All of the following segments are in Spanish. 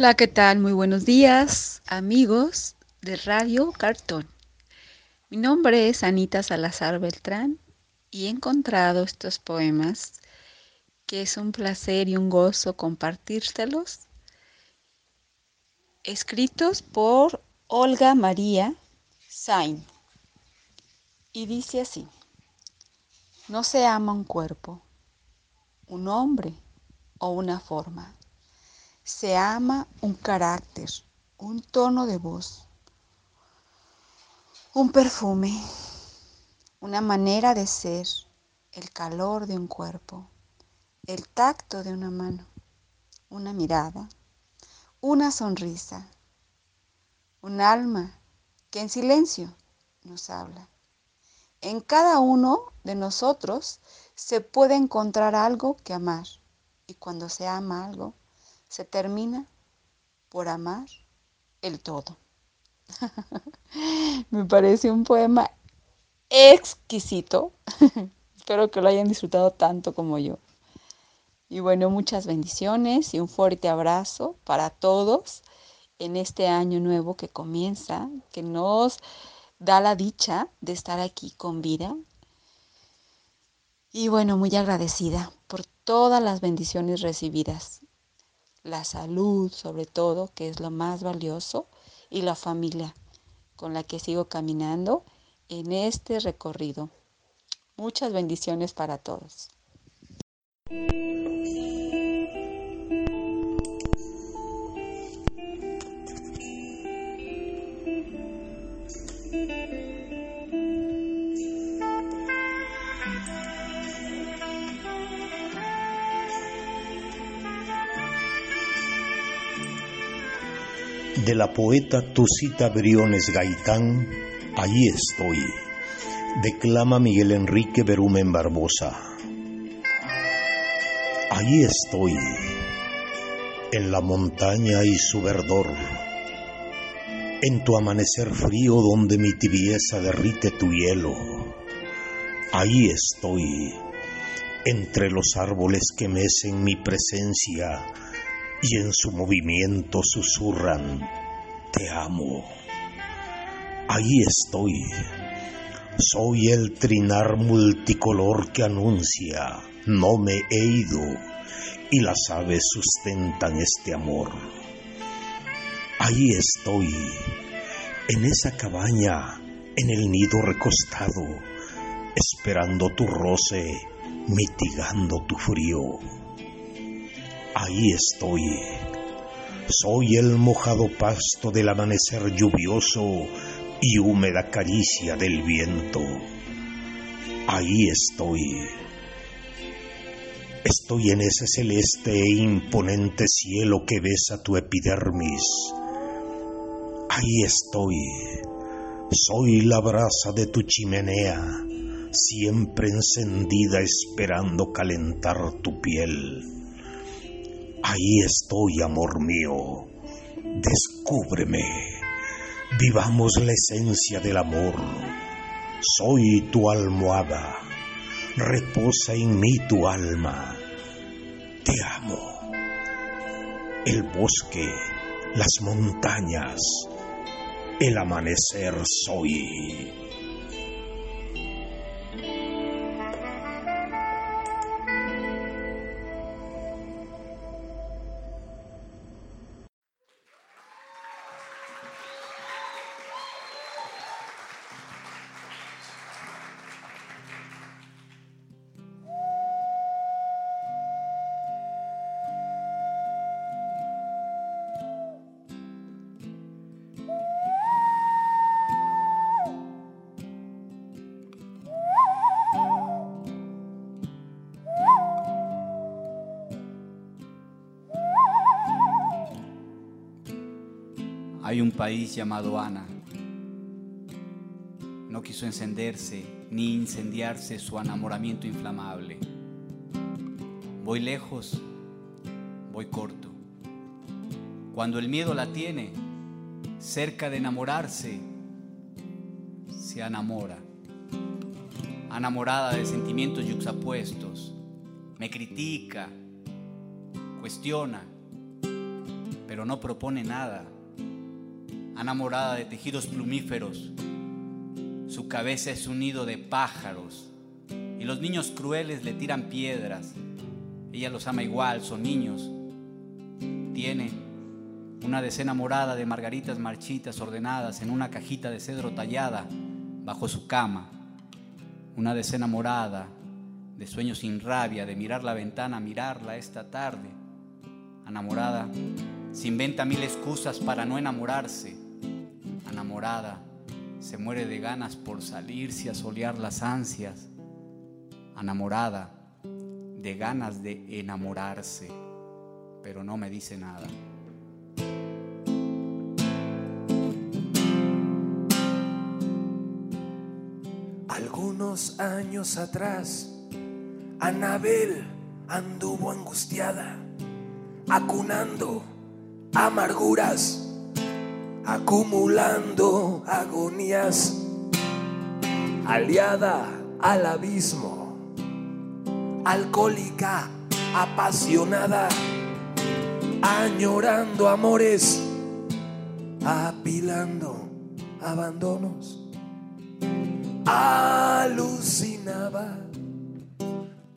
Hola, ¿qué tal? Muy buenos días, amigos de Radio Cartón. Mi nombre es Anita Salazar Beltrán y he encontrado estos poemas que es un placer y un gozo compartírselos, escritos por Olga María Sain. Y dice así, no se ama un cuerpo, un hombre o una forma se ama un carácter, un tono de voz, un perfume, una manera de ser, el calor de un cuerpo, el tacto de una mano, una mirada, una sonrisa, un alma que en silencio nos habla. En cada uno de nosotros se puede encontrar algo que amar y cuando se ama algo, se termina por amar el todo. Me parece un poema exquisito. Espero que lo hayan disfrutado tanto como yo. Y bueno, muchas bendiciones y un fuerte abrazo para todos en este año nuevo que comienza, que nos da la dicha de estar aquí con vida. Y bueno, muy agradecida por todas las bendiciones recibidas la salud sobre todo, que es lo más valioso, y la familia con la que sigo caminando en este recorrido. Muchas bendiciones para todos. De la poeta Tusita Briones Gaitán, Allí estoy, declama Miguel Enrique Berumen Barbosa. Allí estoy, en la montaña y su verdor, en tu amanecer frío donde mi tibieza derrite tu hielo. Allí estoy, entre los árboles que mecen mi presencia y en su movimiento susurran, te amo. Ahí estoy. Soy el trinar multicolor que anuncia, no me he ido, y las aves sustentan este amor. Ahí estoy, en esa cabaña, en el nido recostado, esperando tu roce, mitigando tu frío ahí estoy. Soy el mojado pasto del amanecer lluvioso y húmeda caricia del viento. Ahí estoy. Estoy en ese celeste e imponente cielo que besa tu epidermis. Ahí estoy. Soy la brasa de tu chimenea, siempre encendida esperando calentar tu piel. Ahí estoy, amor mío. Descúbreme. Vivamos la esencia del amor. Soy tu almohada. Reposa en mí tu alma. Te amo. El bosque, las montañas, el amanecer soy. País llamado Ana. No quiso encenderse ni incendiarse su enamoramiento inflamable. Voy lejos, voy corto. Cuando el miedo la tiene, cerca de enamorarse, se enamora. Enamorada de sentimientos yuxapuestos, me critica, cuestiona, pero no propone nada enamorada de tejidos plumíferos. Su cabeza es un nido de pájaros y los niños crueles le tiran piedras. Ella los ama igual, son niños. Tiene una decena morada de margaritas marchitas ordenadas en una cajita de cedro tallada bajo su cama. Una decena morada de sueños sin rabia, de mirar la ventana, mirarla esta tarde. Enamorada, se inventa mil excusas para no enamorarse se muere de ganas por salirse a solear las ansias, enamorada de ganas de enamorarse, pero no me dice nada. Algunos años atrás, Anabel anduvo angustiada, acunando amarguras acumulando agonías, aliada al abismo, alcohólica, apasionada, añorando amores, apilando abandonos, alucinaba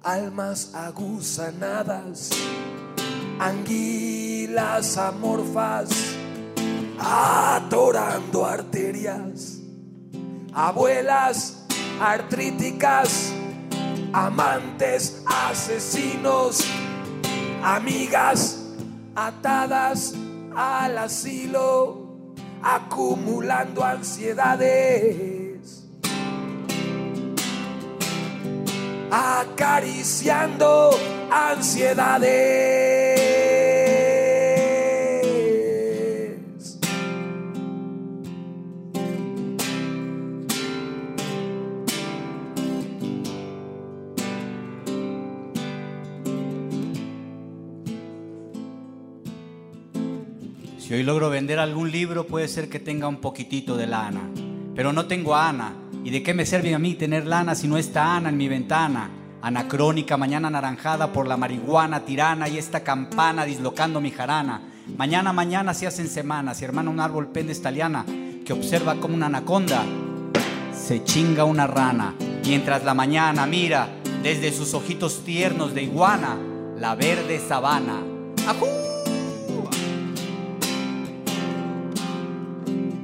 almas aguzanadas, anguilas amorfas atorando arterias, abuelas artríticas, amantes asesinos, amigas atadas al asilo, acumulando ansiedades, acariciando ansiedades Hoy logro vender algún libro, puede ser que tenga un poquitito de lana. Pero no tengo Ana. ¿Y de qué me sirve a mí tener lana si no está Ana en mi ventana? Anacrónica, mañana naranjada por la marihuana tirana y esta campana dislocando mi jarana. Mañana, mañana se hacen semanas y hermano un árbol pende estaliana que observa como una anaconda se chinga una rana. Mientras la mañana mira desde sus ojitos tiernos de iguana la verde sabana.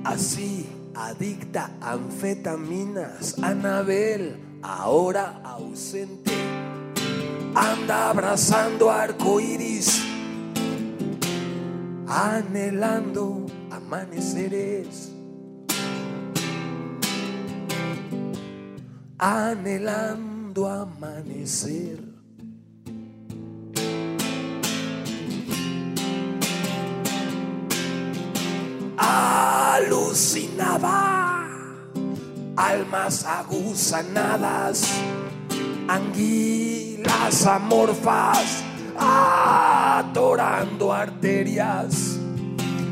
Así, adicta a anfetaminas, Anabel, ahora ausente, anda abrazando arcoíris, anhelando amaneceres. Anhelando amanecer. Alucinaba. Almas aguzanadas, anguilas amorfas, atorando arterias,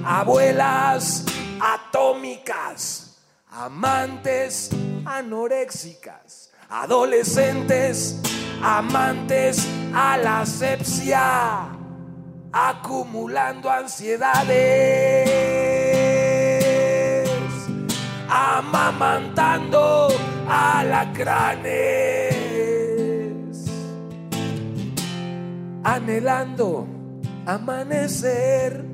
abuelas atómicas, amantes anoréxicas, adolescentes, amantes a la asepsia, acumulando ansiedades amamantando alacranes, anhelando amanecer.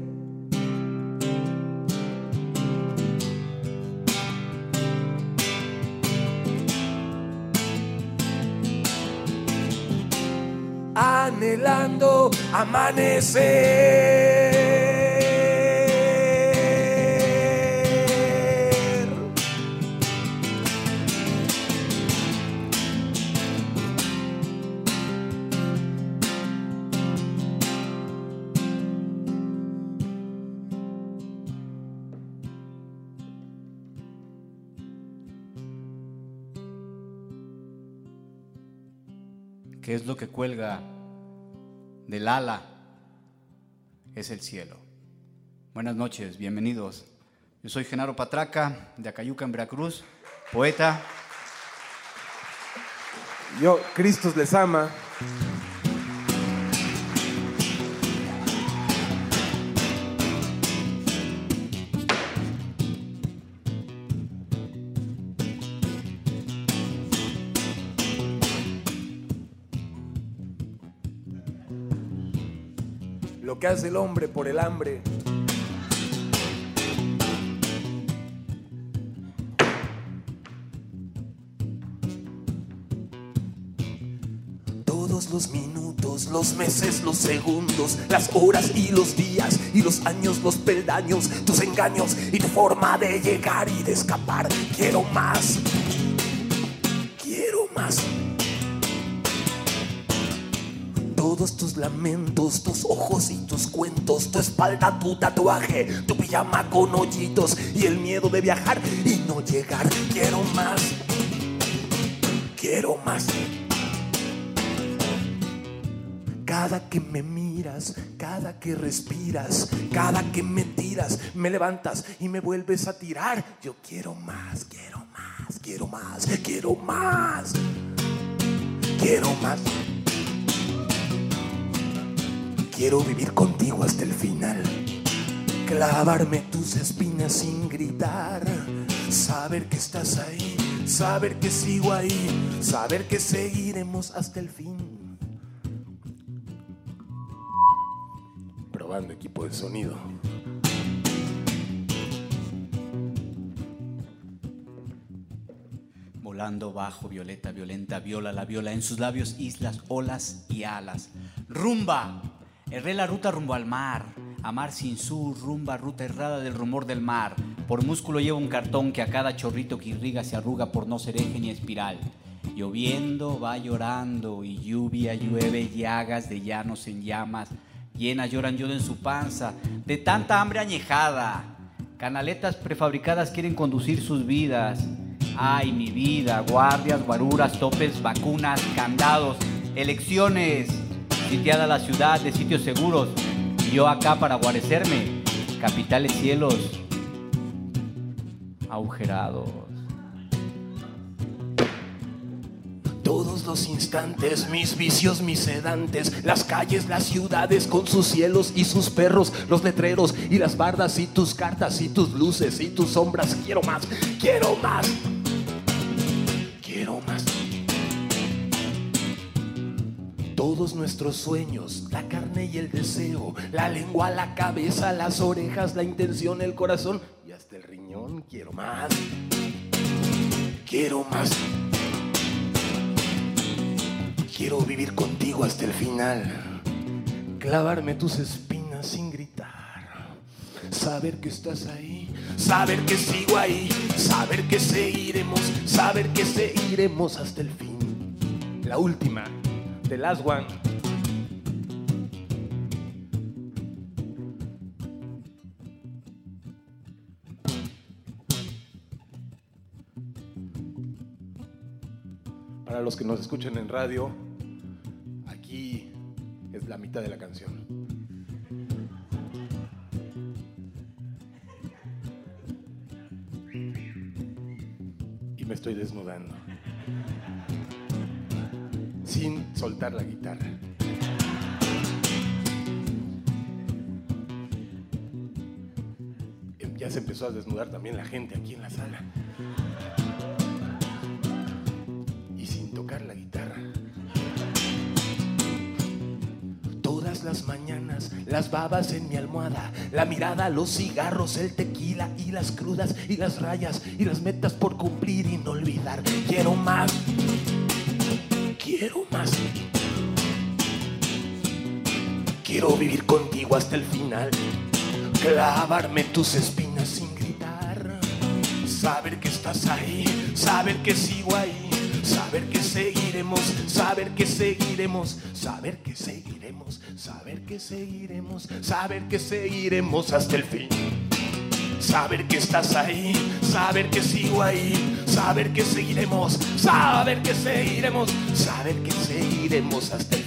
Anhelando amanecer. ¿Qué es lo que cuelga del ala? Es el cielo. Buenas noches, bienvenidos. Yo soy Genaro Patraca, de Acayuca, en Veracruz, poeta. Yo, Cristos les ama. Que hace el hombre por el hambre. Todos los minutos, los meses, los segundos, las horas y los días y los años, los peldaños, tus engaños y tu forma de llegar y de escapar. Quiero más. Todos tus lamentos, tus ojos y tus cuentos, tu espalda, tu tatuaje, tu pijama con hoyitos y el miedo de viajar y no llegar. Quiero más. Quiero más. Cada que me miras, cada que respiras, cada que me tiras, me levantas y me vuelves a tirar. Yo quiero más, quiero más, quiero más, quiero más. Quiero más. Quiero vivir contigo hasta el final. Clavarme tus espinas sin gritar. Saber que estás ahí. Saber que sigo ahí. Saber que seguiremos hasta el fin. Probando equipo de sonido. Volando bajo, violeta, violenta, viola, la viola, en sus labios islas, olas y alas. Rumba, erré la ruta rumbo al mar, amar sin sur, rumba, ruta errada del rumor del mar. Por músculo llevo un cartón que a cada chorrito que irriga se arruga por no ser eje ni espiral. Lloviendo va llorando y lluvia llueve llagas de llanos en llamas. Llenas lloran yodo en su panza de tanta hambre añejada. Canaletas prefabricadas quieren conducir sus vidas. Ay, mi vida, guardias, guaruras, topes, vacunas, candados, elecciones. Sitiada la ciudad de sitios seguros. Y yo acá para guarecerme. capitales cielos agujerados. Todos los instantes, mis vicios, mis sedantes, las calles, las ciudades con sus cielos y sus perros, los letreros y las bardas y tus cartas y tus luces y tus sombras. Quiero más, quiero más, Todos nuestros sueños, la carne y el deseo, la lengua, la cabeza, las orejas, la intención, el corazón y hasta el riñón. Quiero más, quiero más. Quiero vivir contigo hasta el final, clavarme tus espinas sin gritar, saber que estás ahí, saber que sigo ahí, saber que seguiremos, saber que seguiremos hasta el fin. La última, the last one. Para los que nos escuchan en radio, aquí es la mitad de la canción. Y me estoy desnudando. Sin soltar la guitarra. Ya se empezó a desnudar también la gente aquí en la sala. y sin tocar la guitarra. Todas las mañanas, las babas en mi almohada, la mirada, los cigarros, el tequila y las crudas y las rayas y las metas por cumplir y no olvidar. Quiero más, quiero Quiero vivir contigo hasta el final, clavarme tus espinas sin gritar, saber que estás ahí, saber que sigo ahí, saber que seguiremos, saber que seguiremos, saber que seguiremos, saber que seguiremos, saber que seguiremos hasta el fin. Saber que estás ahí, saber que sigo ahí, saber que seguiremos, saber que seguiremos, saber que seguiremos hasta el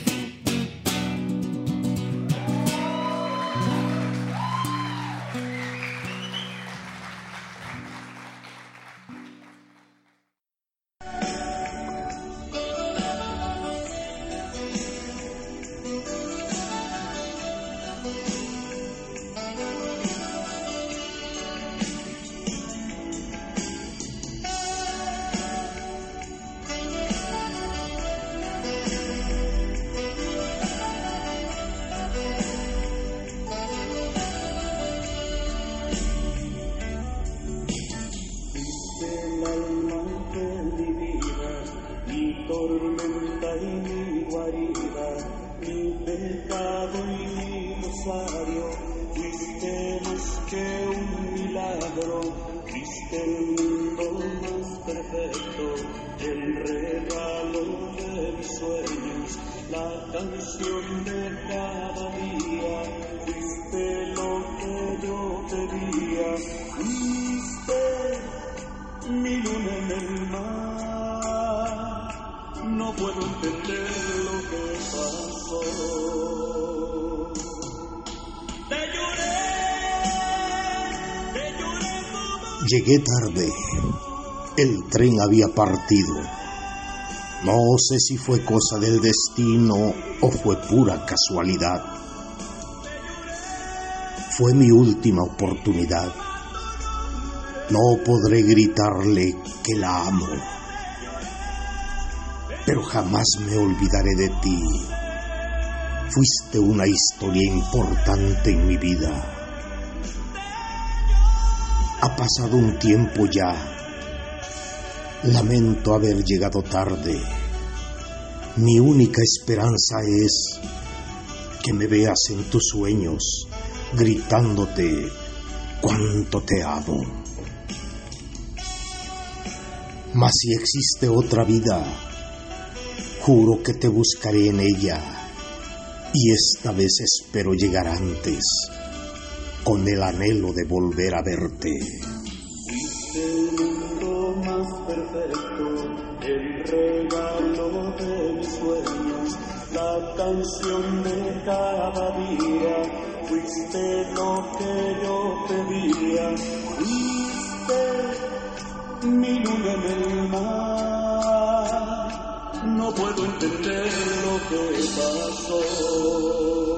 mi rosario, fuiste más que un milagro, fuiste el mundo más perfecto, el regalo de mis sueños, la canción de cada día, fuiste lo que yo pedía, fuiste mi luna en el mar. No puedo entender lo que pasó. Llegué tarde. El tren había partido. No sé si fue cosa del destino o fue pura casualidad. Fue mi última oportunidad. No podré gritarle que la amo, pero jamás me olvidaré de ti. Fuiste una historia importante en mi vida. Ha pasado un tiempo ya. Lamento haber llegado tarde. Mi única esperanza es que me veas en tus sueños gritándote cuánto te amo. Mas si existe otra vida, juro que te buscaré en ella y esta vez espero llegar antes con el anhelo de volver a verte. El mundo más perfecto, el regalo de mis sueños, la canción de cada día. fuiste lo que yo pedía, fuiste mi luna en el mar. No puedo entender lo que pasó.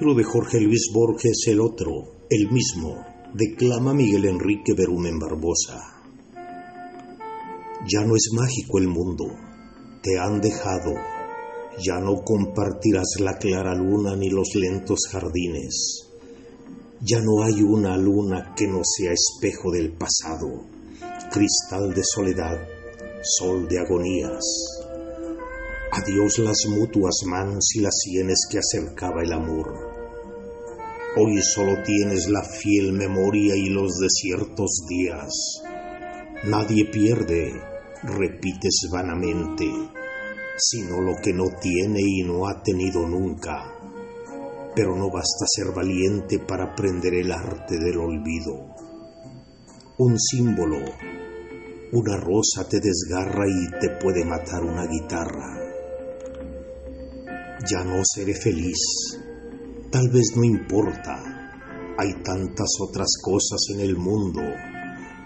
Libro de Jorge Luis Borges El otro, el mismo, declama Miguel Enrique Berumen Barbosa. Ya no es mágico el mundo, te han dejado, ya no compartirás la clara luna ni los lentos jardines. Ya no hay una luna que no sea espejo del pasado, cristal de soledad, sol de agonías. Adiós las mutuas manos y las sienes que acercaba el amor. Hoy solo tienes la fiel memoria y los desiertos días. Nadie pierde, repites vanamente, sino lo que no tiene y no ha tenido nunca. Pero no basta ser valiente para aprender el arte del olvido. Un símbolo, una rosa te desgarra y te puede matar una guitarra. Ya no seré feliz. Tal vez no importa. Hay tantas otras cosas en el mundo.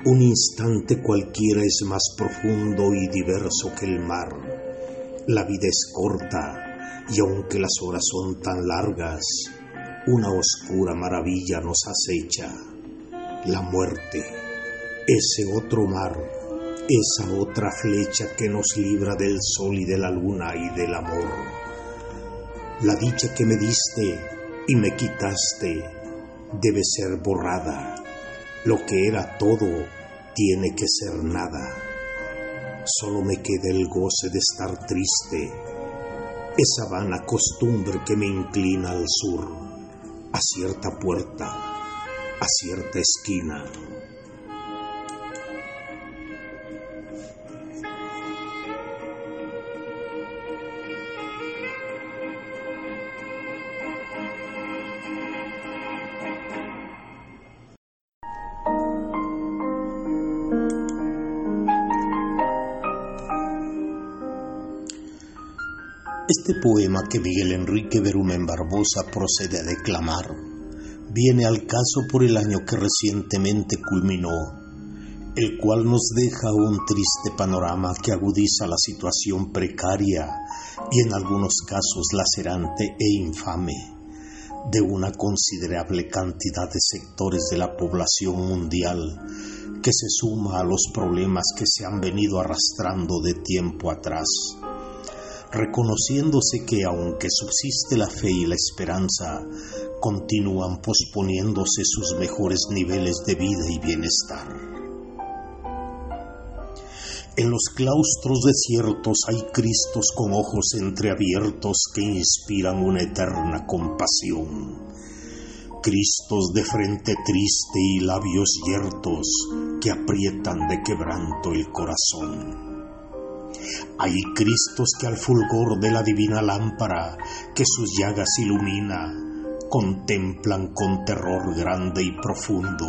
Un instante cualquiera es más profundo y diverso que el mar. La vida es corta y aunque las horas son tan largas, una oscura maravilla nos acecha. La muerte, ese otro mar, esa otra flecha que nos libra del sol y de la luna y del amor. La dicha que me diste y me quitaste debe ser borrada. Lo que era todo tiene que ser nada. Solo me queda el goce de estar triste, esa vana costumbre que me inclina al sur, a cierta puerta, a cierta esquina. Este poema que Miguel Enrique Berumen Barbosa procede a declamar viene al caso por el año que recientemente culminó, el cual nos deja un triste panorama que agudiza la situación precaria y en algunos casos lacerante e infame de una considerable cantidad de sectores de la población mundial que se suma a los problemas que se han venido arrastrando de tiempo atrás reconociéndose que aunque subsiste la fe y la esperanza, continúan posponiéndose sus mejores niveles de vida y bienestar. En los claustros desiertos hay Cristos con ojos entreabiertos que inspiran una eterna compasión. Cristos de frente triste y labios yertos que aprietan de quebranto el corazón. Hay Cristos que al fulgor de la divina lámpara que sus llagas ilumina, contemplan con terror grande y profundo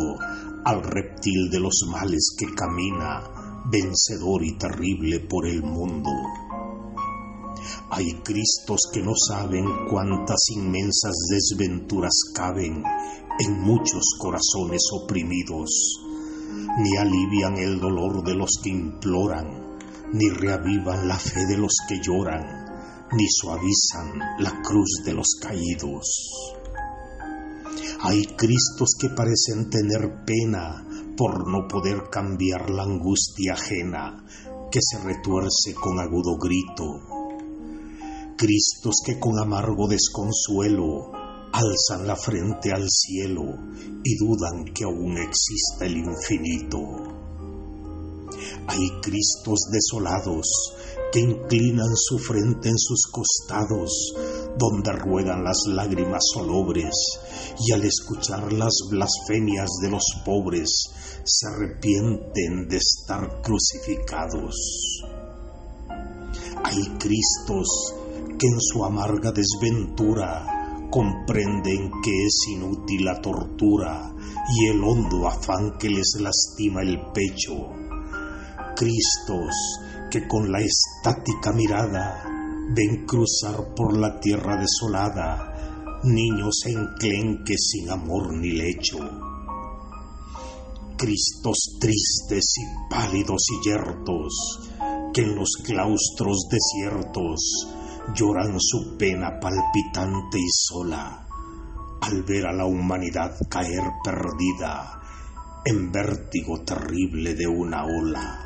al reptil de los males que camina, vencedor y terrible por el mundo. Hay Cristos que no saben cuántas inmensas desventuras caben en muchos corazones oprimidos, ni alivian el dolor de los que imploran, ni reavivan la fe de los que lloran, ni suavizan la cruz de los caídos. Hay Cristos que parecen tener pena por no poder cambiar la angustia ajena que se retuerce con agudo grito. Cristos que con amargo desconsuelo alzan la frente al cielo y dudan que aún exista el infinito. Hay Cristos desolados que inclinan su frente en sus costados, donde ruedan las lágrimas solobres, y al escuchar las blasfemias de los pobres, se arrepienten de estar crucificados. Hay Cristos que en su amarga desventura comprenden que es inútil la tortura y el hondo afán que les lastima el pecho. Cristos que con la estática mirada ven cruzar por la tierra desolada niños enclenques sin amor ni lecho. Cristos tristes y pálidos y yertos que en los claustros desiertos lloran su pena palpitante y sola al ver a la humanidad caer perdida en vértigo terrible de una ola.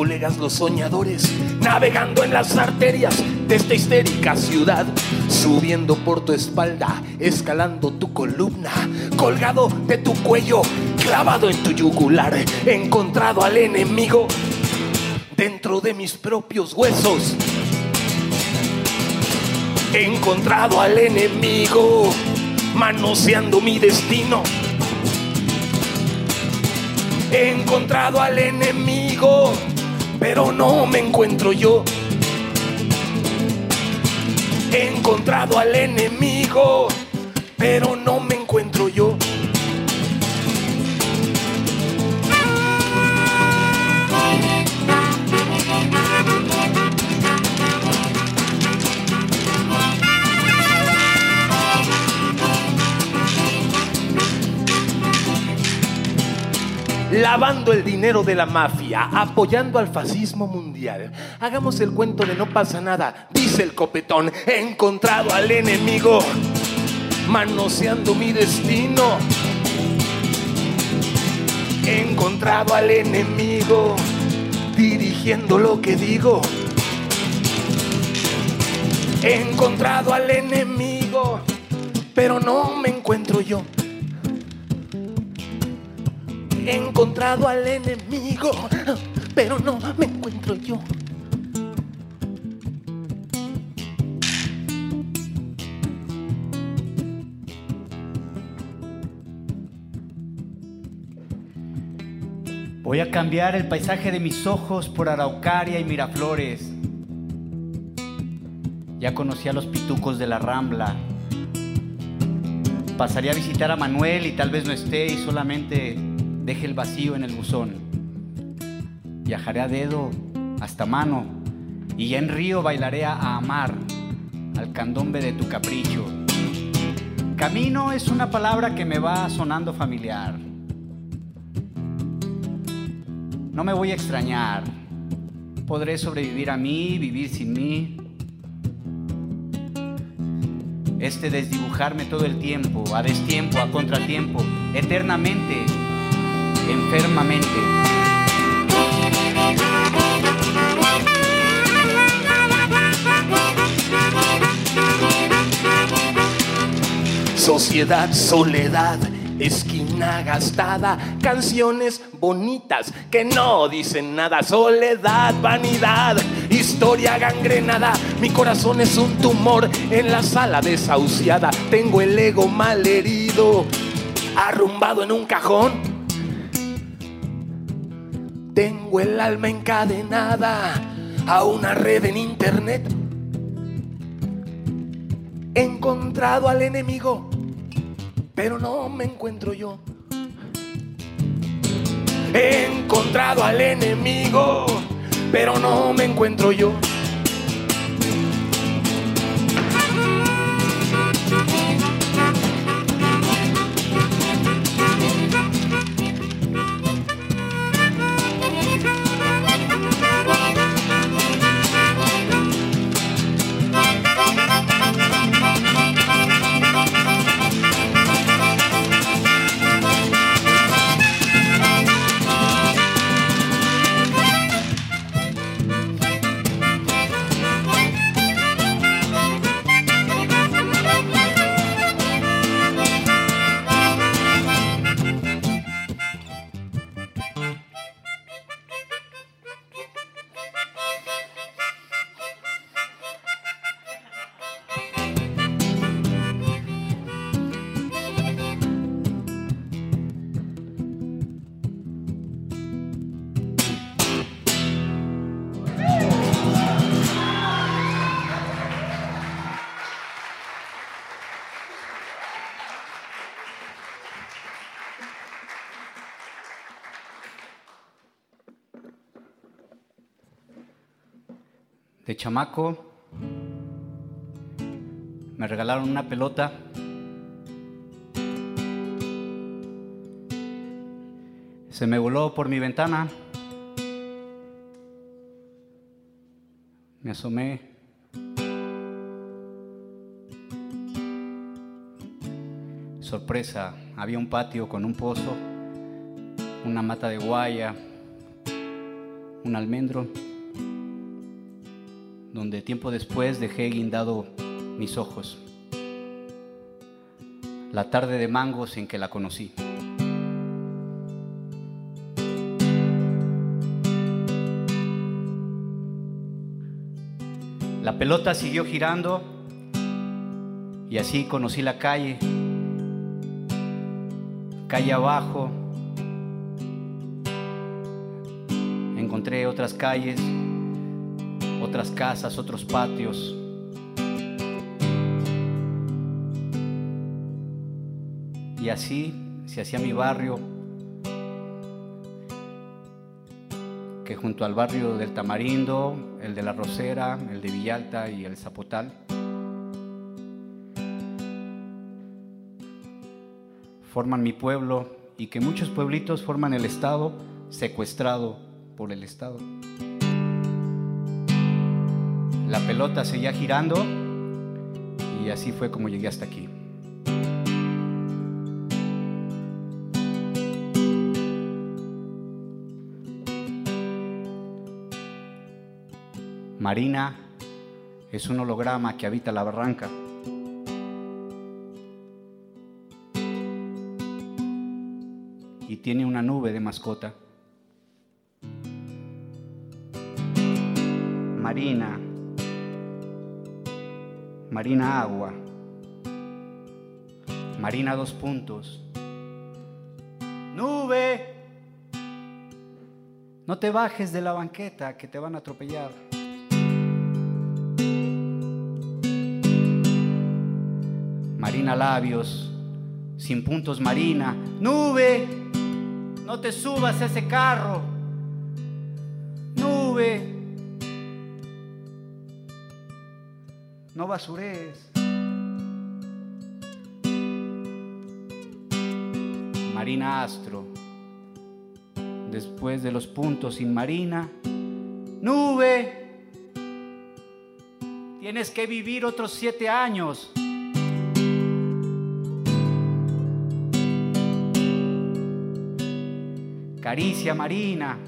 Colegas los soñadores, navegando en las arterias de esta histérica ciudad, subiendo por tu espalda, escalando tu columna, colgado de tu cuello, clavado en tu yugular, encontrado al enemigo dentro de mis propios huesos. He encontrado al enemigo manoseando mi destino. He encontrado al enemigo, pero no me encuentro yo. He encontrado al enemigo, pero no me encuentro yo. Lavando el dinero de la mafia, apoyando al fascismo mundial. Hagamos el cuento de no pasa nada, dice el copetón. He encontrado al enemigo, manoseando mi destino. He encontrado al enemigo, dirigiendo lo que digo. He encontrado al enemigo, pero no me encuentro yo. He encontrado al enemigo, pero no me encuentro yo. Voy a cambiar el paisaje de mis ojos por Araucaria y Miraflores. Ya conocí a los pitucos de la Rambla. Pasaré a visitar a Manuel y tal vez no esté y solamente deje el vacío en el buzón. Viajaré a dedo hasta mano y ya en río bailaré a amar al candombe de tu capricho. Camino es una palabra que me va sonando familiar. No me voy a extrañar, podré sobrevivir a mí, vivir sin mí. Este desdibujarme todo el tiempo, a destiempo, a contratiempo, eternamente, enfermamente. Sociedad, soledad, esquina gastada, canciones bonitas que no dicen nada, soledad, vanidad, historia gangrenada, mi corazón es un tumor en la sala desahuciada, tengo el ego mal herido, arrumbado en un cajón, tengo el alma encadenada a una red en internet. He encontrado al enemigo, pero no me encuentro yo. He encontrado al enemigo, pero no me encuentro yo. Chamaco me regalaron una pelota. Se me voló por mi ventana. Me asomé. Sorpresa, había un patio con un pozo, una mata de guaya, un almendro donde tiempo después dejé guindado mis ojos. La tarde de mangos en que la conocí. La pelota siguió girando y así conocí la calle, calle abajo. Encontré otras calles otras casas, otros patios. Y así se hacía mi barrio, que junto al barrio del Tamarindo, el de la Rosera, el de Villalta y el Zapotal, forman mi pueblo y que muchos pueblitos forman el Estado secuestrado por el Estado. La pelota seguía girando y así fue como llegué hasta aquí. Marina es un holograma que habita la barranca. Y tiene una nube de mascota. Marina, Marina Agua, Marina dos puntos. Nube, no te bajes de la banqueta que te van a atropellar. Marina labios, sin puntos Marina. Nube, no te subas a ese carro. Nube, no basures. Marina Astro, después de los puntos sin Marina, Nube, tienes que vivir otros siete años. Caricia marina,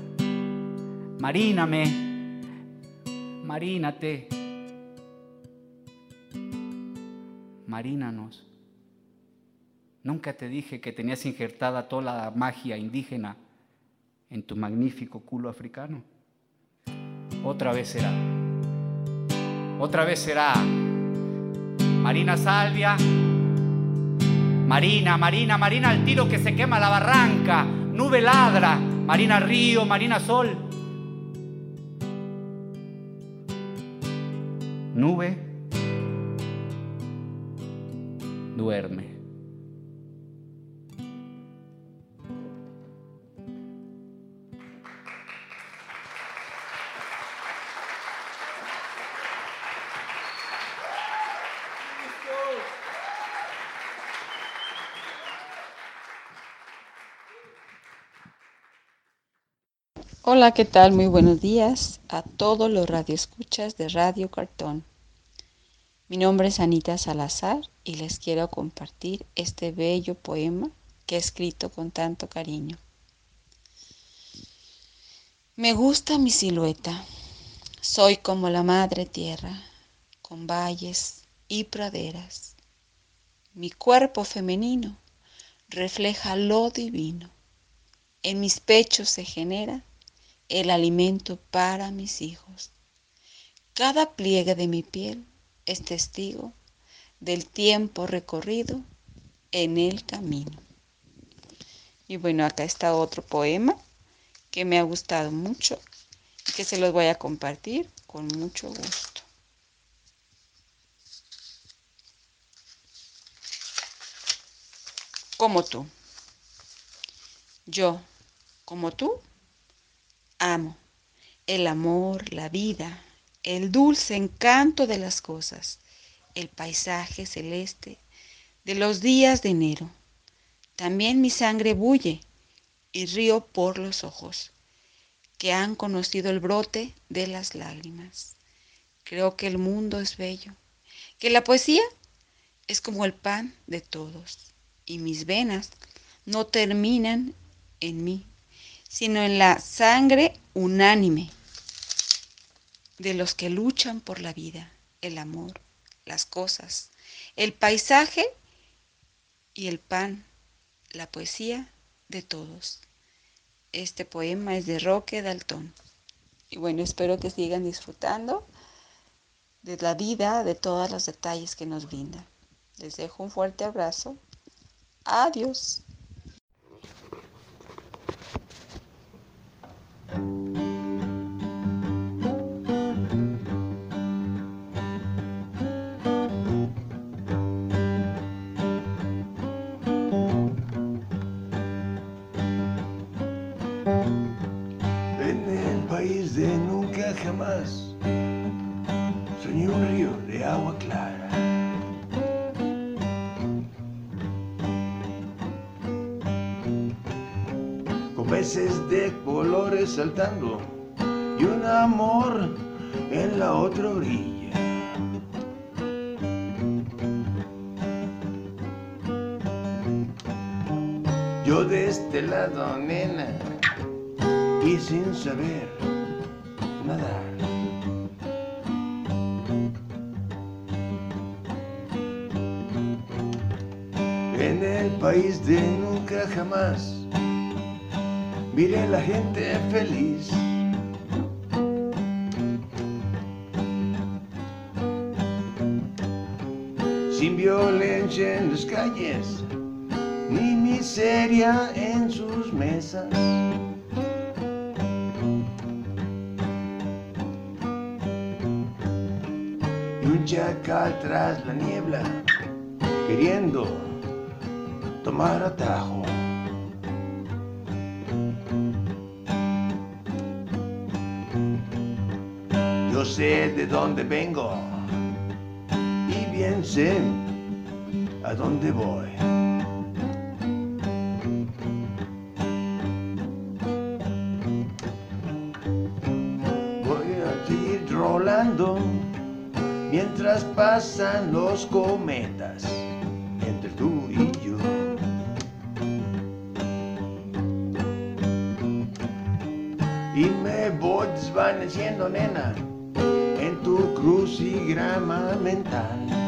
maríname, marínate, marínanos. Nunca te dije que tenías injertada toda la magia indígena en tu magnífico culo africano. Otra vez será. Otra vez será. Marina Salvia. Marina, Marina, Marina al tiro que se quema la barranca. Nube ladra. Marina Río, Marina Sol. Nube. Duerme. Hola, ¿qué tal? Muy buenos días a todos los radioescuchas de Radio Cartón. Mi nombre es Anita Salazar y les quiero compartir este bello poema que he escrito con tanto cariño. Me gusta mi silueta. Soy como la madre tierra, con valles y praderas. Mi cuerpo femenino refleja lo divino. En mis pechos se genera el alimento para mis hijos. Cada pliegue de mi piel es testigo del tiempo recorrido en el camino. Y bueno, acá está otro poema que me ha gustado mucho y que se los voy a compartir con mucho gusto. Como tú. Yo, como tú, amo el amor, la vida, el dulce encanto de las cosas, el paisaje celeste de los días de enero. También mi sangre bulle y río por los ojos, que han conocido el brote de las lágrimas. Creo que el mundo es bello, que la poesía es como el pan de todos, y mis venas no terminan en mí sino en la sangre unánime de los que luchan por la vida, el amor, las cosas, el paisaje y el pan, la poesía de todos. Este poema es de Roque Daltón. Y bueno, espero que sigan disfrutando de la vida, de todos los detalles que nos brinda. Les dejo un fuerte abrazo. Adiós. Peces de colores saltando y un amor en la otra orilla. Yo de este lado, nena, y sin saber nadar. En el país de nunca jamás, miré la gente feliz. Sin violencia en las calles, ni miseria en sus mesas. y un chacal tras la niebla, queriendo tomar atajo. De dónde vengo y bien sé a dónde voy. Voy volando mientras pasan los cometas time.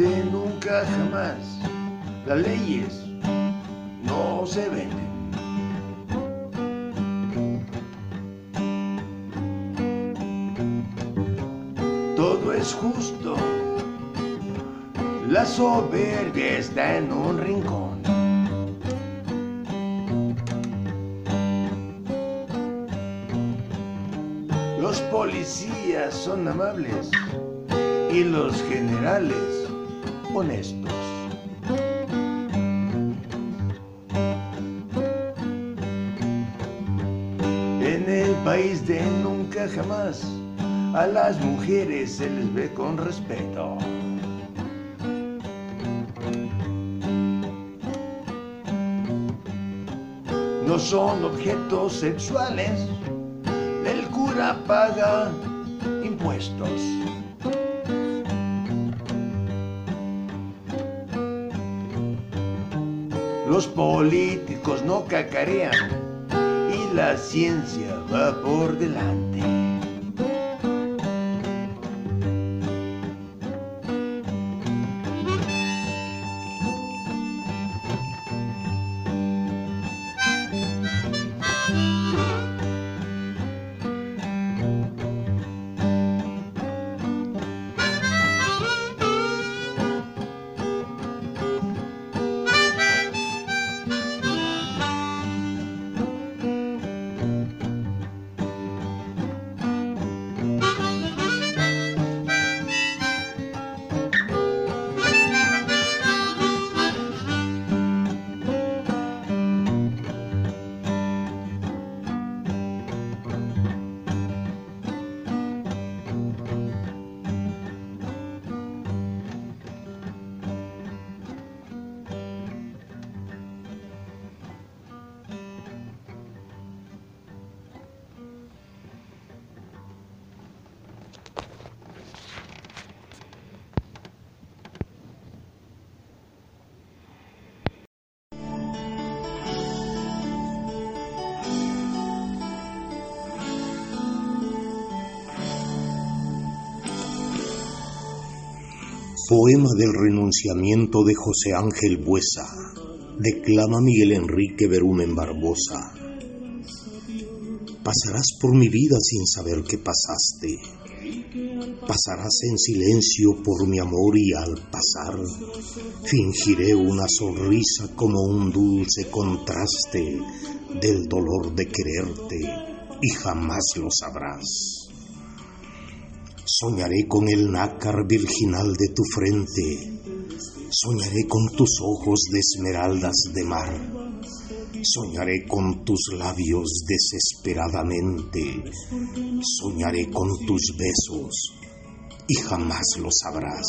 Nunca jamás, las leyes no se venden. Todo es justo, la soberbia está en un rincón. Los policías son amables y los generales honestos. En el país de nunca jamás, a las mujeres se les ve con respeto. No son objetos sexuales, el cura paga impuestos. Los políticos no cacarean y la ciencia va por delante. Poema del renunciamiento de José Ángel Buesa. Declama Miguel Enrique Berumen Barbosa. Pasarás por mi vida sin saber que pasaste. Pasarás en silencio por mi amor y al pasar fingiré una sonrisa como un dulce contraste del dolor de quererte y jamás lo sabrás. Soñaré con el nácar virginal de tu frente, soñaré con tus ojos de esmeraldas de mar, soñaré con tus labios desesperadamente, soñaré con tus besos y jamás lo sabrás.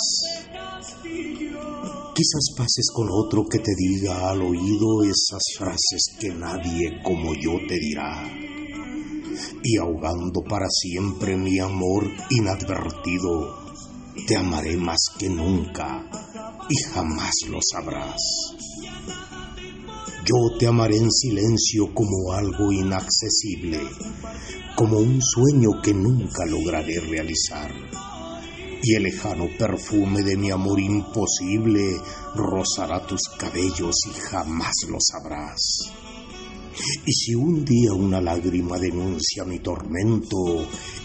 Quizás pases con otro que te diga al oído esas frases que nadie como yo te dirá y ahogando para siempre mi amor inadvertido, te amaré más que nunca y jamás lo sabrás. Yo te amaré en silencio como algo inaccesible, como un sueño que nunca lograré realizar. Y el lejano perfume de mi amor imposible rozará tus cabellos y jamás lo sabrás. Y si un día una lágrima denuncia mi tormento,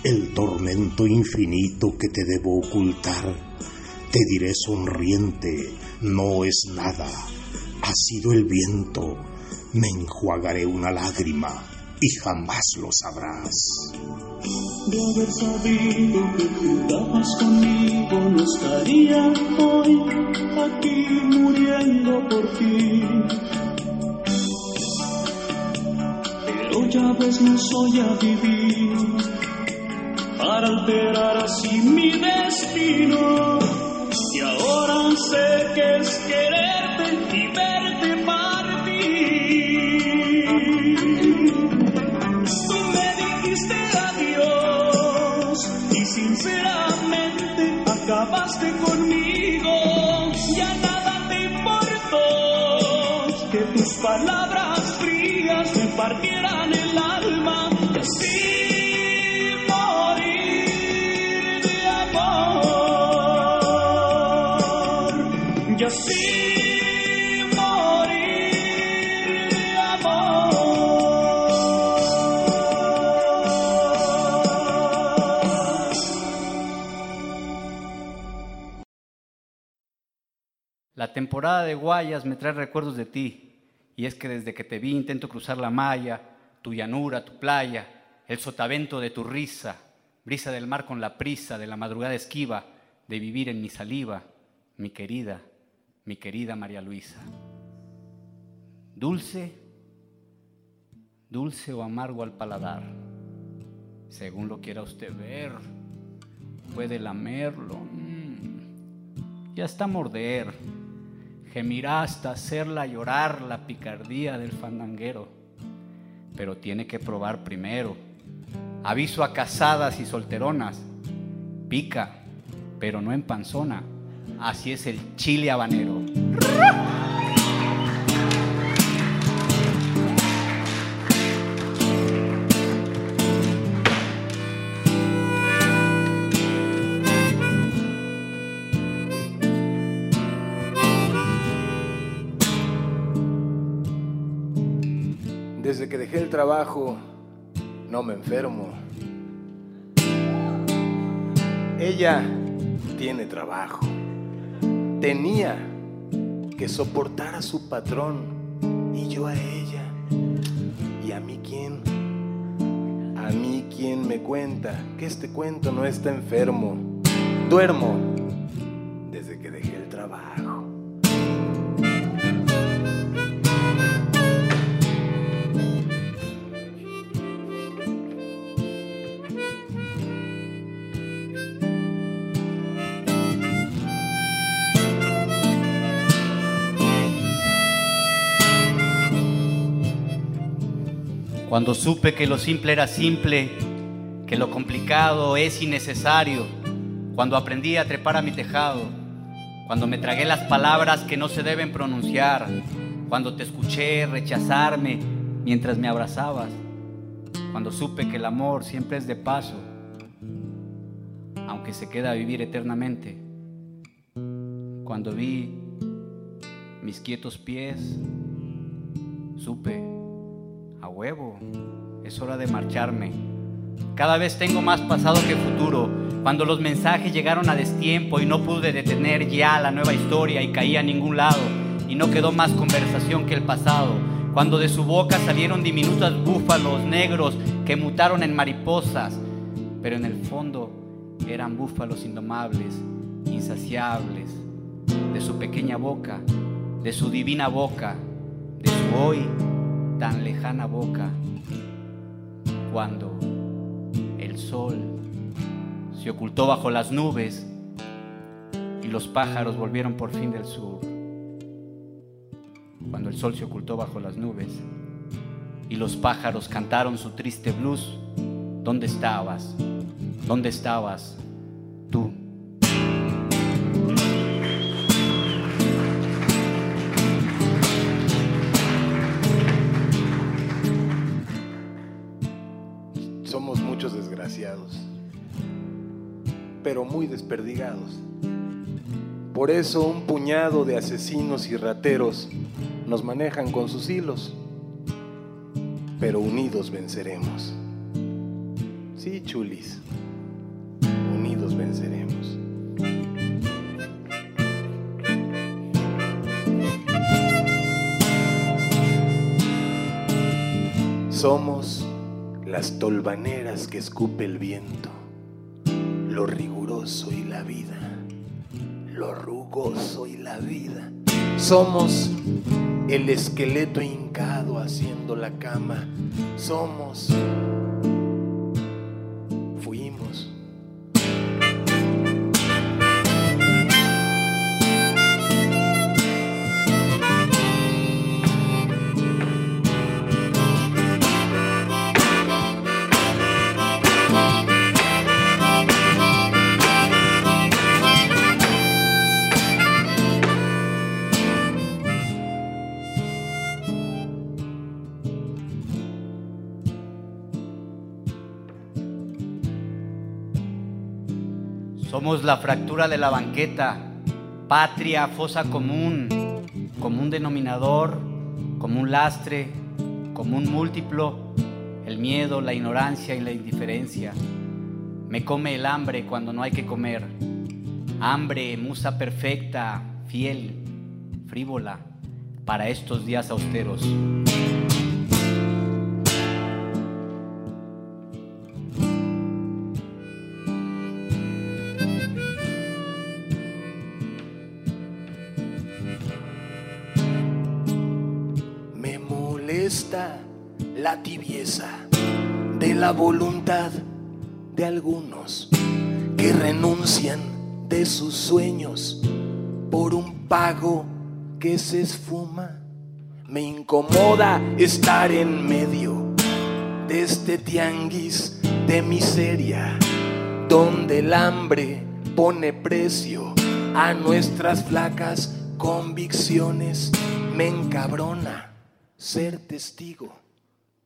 el tormento infinito que te debo ocultar, te diré sonriente, no es nada, ha sido el viento, me enjuagaré una lágrima y jamás lo sabrás. De haber sabido que jugabas conmigo, no estaría hoy aquí muriendo por ti. Pero ya ves, no soy a vivir para alterar así mi destino. Y ahora sé que es quererte y verte partir. Tú me dijiste adiós y sinceramente acabaste conmigo. Ya nada te importó que tus palabras frías me partieran La temporada de Guayas me trae recuerdos de ti, y es que desde que te vi intento cruzar la malla, tu llanura, tu playa, el sotavento de tu risa, brisa del mar con la prisa de la madrugada esquiva, de vivir en mi saliva, mi querida, mi querida María Luisa. Dulce, dulce o amargo al paladar, según lo quiera usted ver, puede lamerlo, mm, y hasta morder gemirá hasta hacerla llorar la picardía del fandanguero. Pero tiene que probar primero. Aviso a casadas y solteronas. Pica, pero no en panzona. Así es el chile habanero. Dejé el trabajo, no me enfermo. Ella tiene trabajo. Tenía que soportar a su patrón y yo a ella. ¿Y a mí quién? A mí quién me cuenta que este cuento no está enfermo. Duermo Cuando supe que lo simple era simple, que lo complicado es innecesario, cuando aprendí a trepar a mi tejado, cuando me tragué las palabras que no se deben pronunciar, cuando te escuché rechazarme mientras me abrazabas, cuando supe que el amor siempre es de paso, aunque se queda a vivir eternamente, cuando vi mis quietos pies, supe huevo, es hora de marcharme. Cada vez tengo más pasado que futuro. Cuando los mensajes llegaron a destiempo y no pude detener ya la nueva historia y caí a ningún lado y no quedó más conversación que el pasado. Cuando de su boca salieron diminutos búfalos negros que mutaron en mariposas, pero en el fondo eran búfalos indomables, insaciables, de su pequeña boca, de su divina boca, de su hoy tan lejana boca, cuando el sol se ocultó bajo las nubes y los pájaros volvieron por fin del sur. Cuando el sol se ocultó bajo las nubes y los pájaros cantaron su triste blues, ¿dónde estabas? ¿Dónde estabas tú? Muchos desgraciados, pero muy desperdigados. Por eso un puñado de asesinos y rateros nos manejan con sus hilos. pero unidos venceremos. Sí, chulis, unidos venceremos. Somos las tolvaneras que escupe el viento, lo riguroso y la vida, lo rugoso y la vida. Somos el esqueleto hincado haciendo la cama. Somos, La fractura de la banqueta, patria, fosa común, común denominador, común lastre, común múltiplo, el miedo, la ignorancia y la indiferencia. Me come el hambre cuando no hay que comer. Hambre, musa perfecta, fiel, frívola, para estos días austeros. De la voluntad de algunos que renuncian de sus sueños por un pago que se esfuma. Me incomoda estar en medio de este tianguis de miseria, donde el hambre pone precio a nuestras flacas convicciones. Me encabrona ser testigo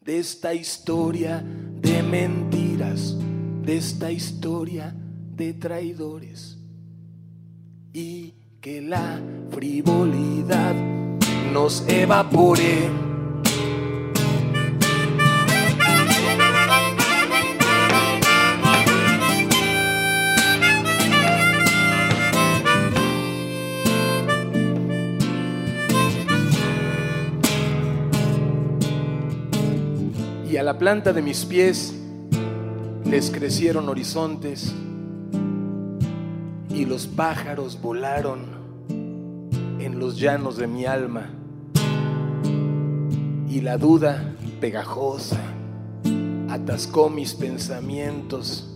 de esta historia de mentiras, de esta historia de traidores. Y que la frivolidad nos evapore. A la planta de mis pies les crecieron horizontes y los pájaros volaron en los llanos de mi alma. Y la duda pegajosa atascó mis pensamientos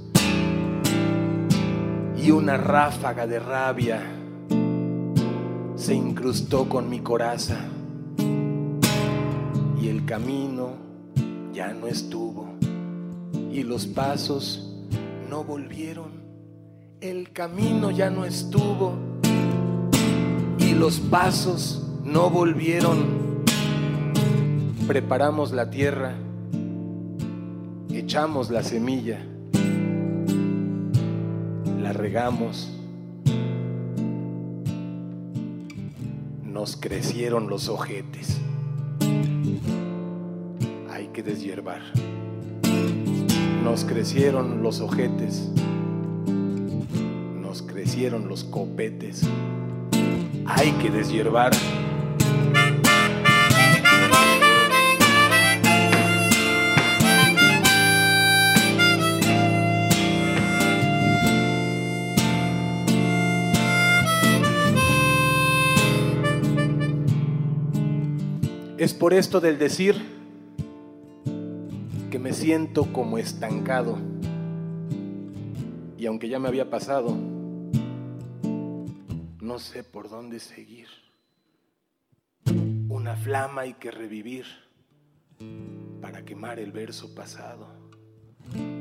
y una ráfaga de rabia se incrustó con mi coraza y el camino ya no estuvo y los pasos no volvieron. El camino ya no estuvo y los pasos no volvieron. Preparamos la tierra, echamos la semilla, la regamos, nos crecieron los ojetes. Que deshiervar. Nos crecieron los ojetes, nos crecieron los copetes. Hay que deshiervar. Es por esto del decir siento como estancado. Y aunque ya me había pasado, no sé por dónde seguir. Una flama hay que revivir para quemar el verso pasado.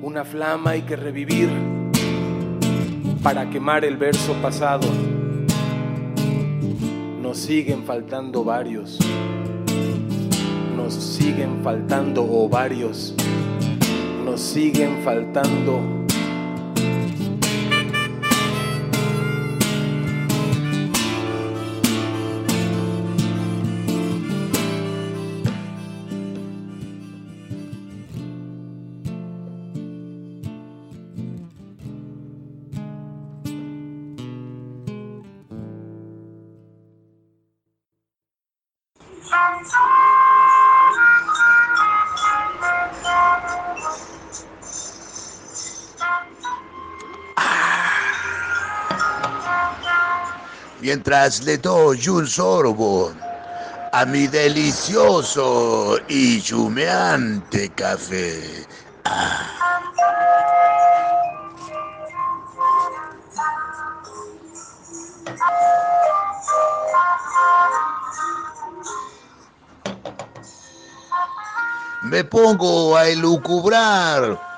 Una flama hay que revivir para quemar el verso pasado. Nos siguen faltando varios. Nos siguen faltando ovarios. Siguen faltando mientras le doy un sorbo a mi delicioso y chumeante café. Ah. Me pongo a elucubrar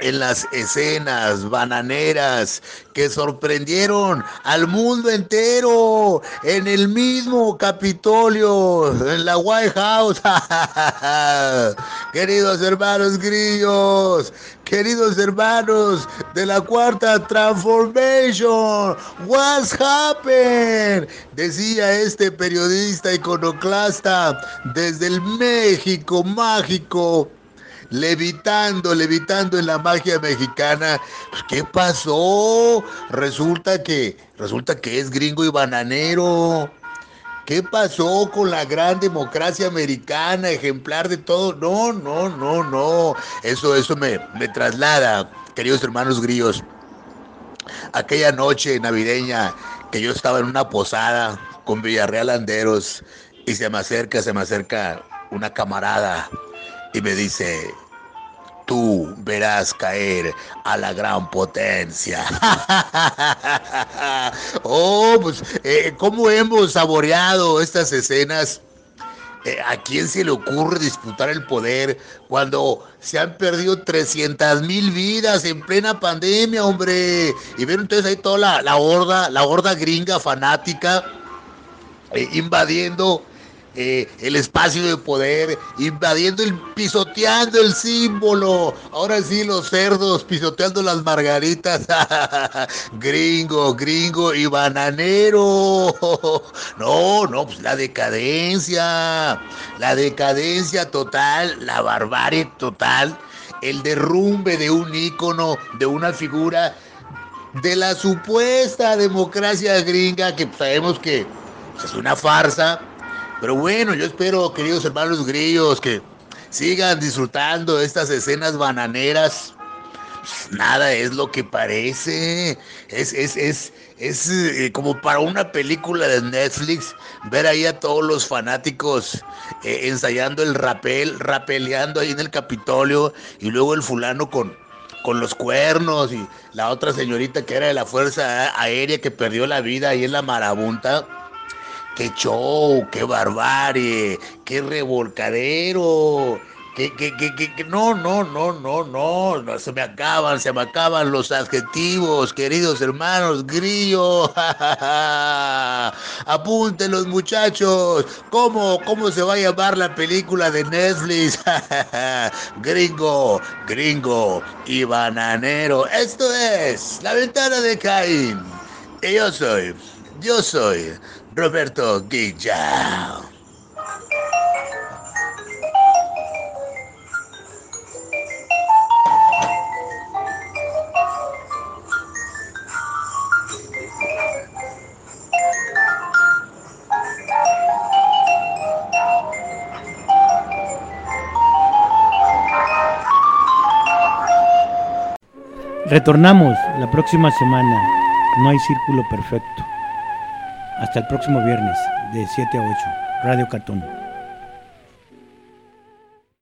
en las escenas bananeras que sorprendieron al mundo entero en el mismo Capitolio, en la White House. queridos hermanos grillos, queridos hermanos de la cuarta transformation, what's happened? Decía este periodista iconoclasta desde el México mágico levitando, levitando en la magia mexicana. Pues, ¿Qué pasó? Resulta que, resulta que es gringo y bananero. ¿Qué pasó con la gran democracia americana, ejemplar de todo? No, no, no, no. Eso, eso me, me traslada, queridos hermanos grillos. Aquella noche navideña que yo estaba en una posada con Villarreal Anderos y se me acerca, se me acerca una camarada y me dice, tú verás caer a la gran potencia. oh, pues, eh, ¿cómo hemos saboreado estas escenas? Eh, ¿A quién se le ocurre disputar el poder cuando se han perdido 300 mil vidas en plena pandemia, hombre? Y ven entonces ahí toda la, la horda, la horda gringa fanática eh, invadiendo eh, el espacio de poder, invadiendo el, pisoteando el símbolo. Ahora sí, los cerdos pisoteando las margaritas. gringo, gringo y bananero. no, no, pues la decadencia. La decadencia total, la barbarie total. El derrumbe de un ícono, de una figura de la supuesta democracia gringa que sabemos que es una farsa, pero bueno, yo espero, queridos hermanos grillos, que sigan disfrutando estas escenas bananeras. Nada es lo que parece. Es, es, es, es eh, como para una película de Netflix ver ahí a todos los fanáticos eh, ensayando el rapel, rapeleando ahí en el Capitolio y luego el fulano con, con los cuernos y la otra señorita que era de la Fuerza Aérea que perdió la vida ahí en la marabunta qué show, qué barbarie, qué revolcadero. Que, que, que, que, no, no, no, no, no, no, se me acaban, se me acaban los adjetivos, queridos hermanos, grillo. Apunten los muchachos, ¿cómo, ¿cómo se va a llamar la película de Netflix? gringo, gringo y bananero. Esto es La Ventana de Caín. Y yo soy, yo soy Roberto Guillao. Retornamos la próxima semana. No hay círculo perfecto. Hasta el próximo viernes de 7 a 8. Radio Cartón.